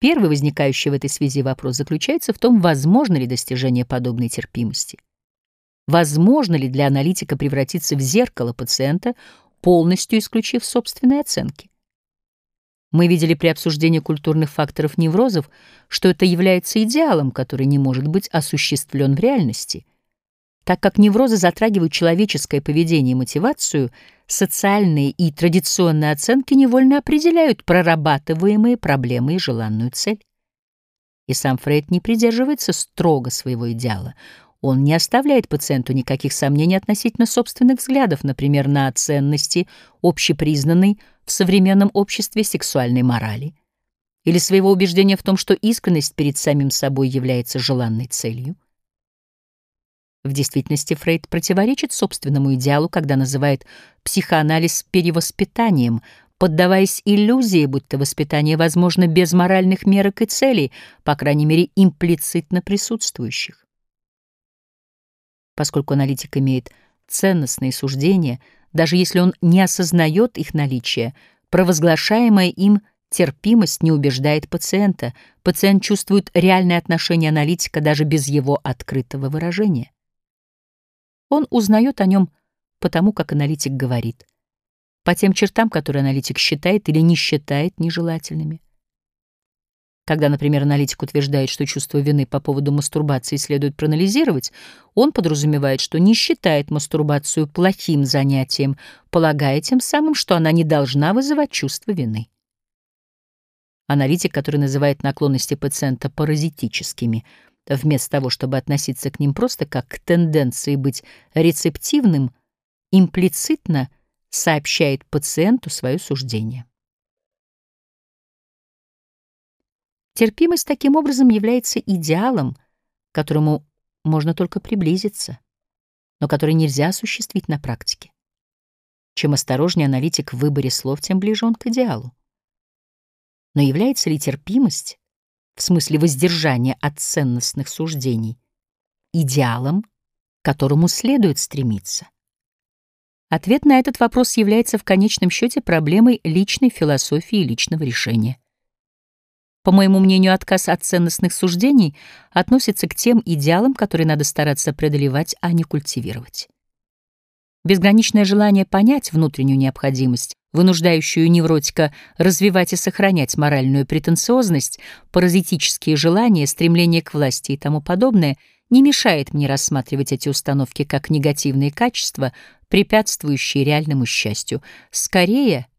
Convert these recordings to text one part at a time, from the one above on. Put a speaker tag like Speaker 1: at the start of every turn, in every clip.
Speaker 1: Первый возникающий в этой связи вопрос заключается в том, возможно ли достижение подобной терпимости. Возможно ли для аналитика превратиться в зеркало пациента, полностью исключив собственные оценки? Мы видели при обсуждении культурных факторов неврозов, что это является идеалом, который не может быть осуществлен в реальности. Так как неврозы затрагивают человеческое поведение и мотивацию, социальные и традиционные оценки невольно определяют прорабатываемые проблемы и желанную цель. И сам Фрейд не придерживается строго своего идеала. Он не оставляет пациенту никаких сомнений относительно собственных взглядов, например, на ценности общепризнанной в современном обществе сексуальной морали, или своего убеждения в том, что искренность перед самим собой является желанной целью. В действительности Фрейд противоречит собственному идеалу, когда называет психоанализ перевоспитанием, поддаваясь иллюзии, будто воспитание возможно без моральных мерок и целей, по крайней мере, имплицитно присутствующих. Поскольку аналитик имеет ценностные суждения, даже если он не осознает их наличие, провозглашаемая им терпимость не убеждает пациента. Пациент чувствует реальное отношение аналитика даже без его открытого выражения. Он узнает о нем потому, как аналитик говорит, по тем чертам, которые аналитик считает или не считает нежелательными. Когда, например, аналитик утверждает, что чувство вины по поводу мастурбации следует проанализировать, он подразумевает, что не считает мастурбацию плохим занятием, полагая тем самым, что она не должна вызывать чувство вины. Аналитик, который называет наклонности пациента паразитическими, вместо того, чтобы относиться к ним просто как к тенденции быть рецептивным, имплицитно сообщает пациенту свое суждение. Терпимость таким образом является идеалом, к которому можно только приблизиться, но который нельзя осуществить на практике. Чем осторожнее аналитик в выборе слов, тем ближе он к идеалу. Но является ли терпимость, в смысле воздержания от ценностных суждений, идеалом, к которому следует стремиться? Ответ на этот вопрос является в конечном счете проблемой личной философии и личного решения. По моему мнению, отказ от ценностных суждений относится к тем идеалам, которые надо стараться преодолевать, а не культивировать. Безграничное желание понять внутреннюю необходимость, вынуждающую невротика развивать и сохранять моральную претенциозность, паразитические желания, стремление к власти и тому подобное, не мешает мне рассматривать эти установки как негативные качества, препятствующие реальному счастью. Скорее —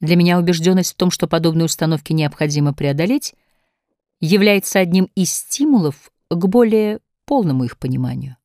Speaker 1: для меня убежденность в том, что подобные установки необходимо преодолеть, является одним из стимулов к более полному их пониманию.